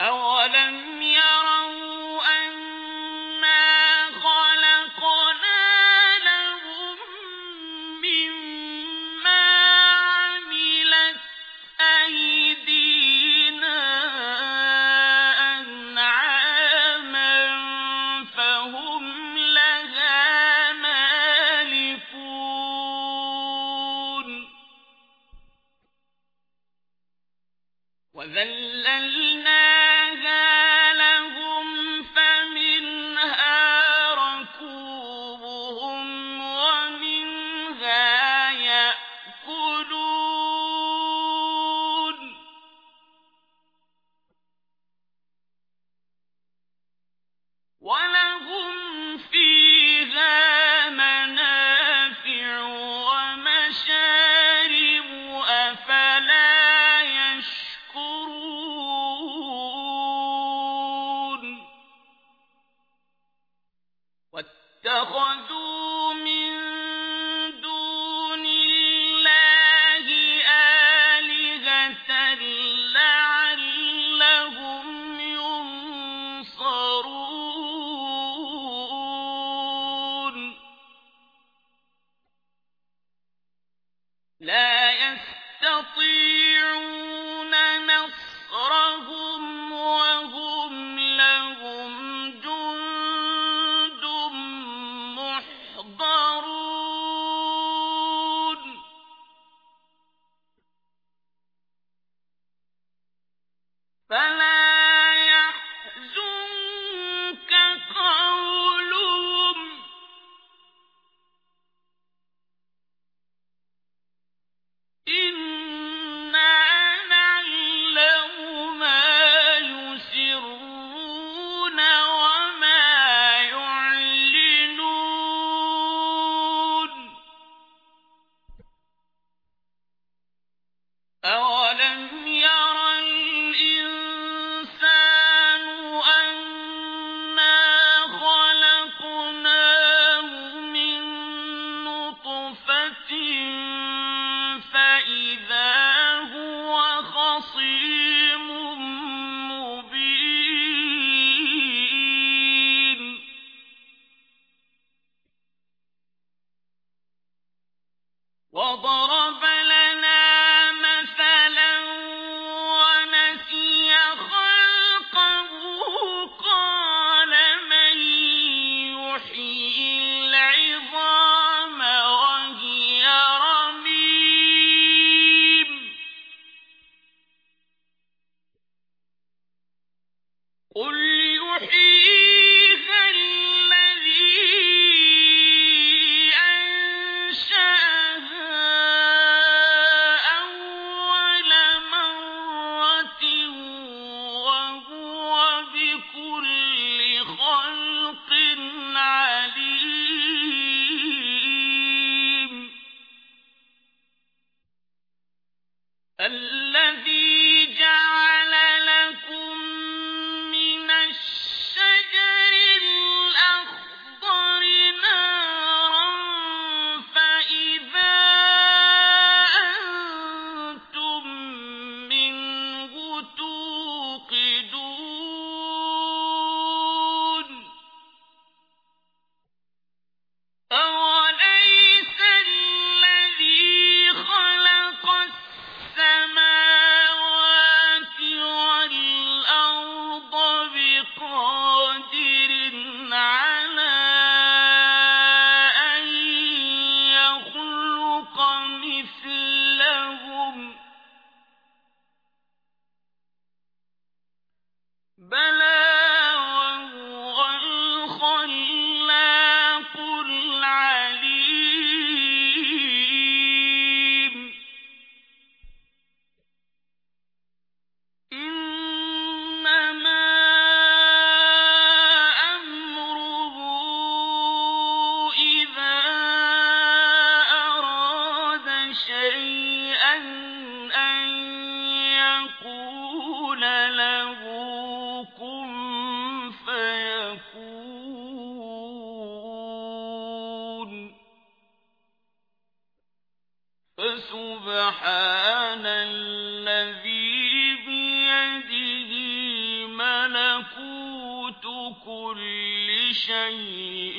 أولم يروا أنا خلقنا لهم مما عملت أيدينا أنعاما فهم لها مالكون وذللنا لَنَا يقدر وضرب الذي بلى سبحان الذي بيده ملكوت كل شيء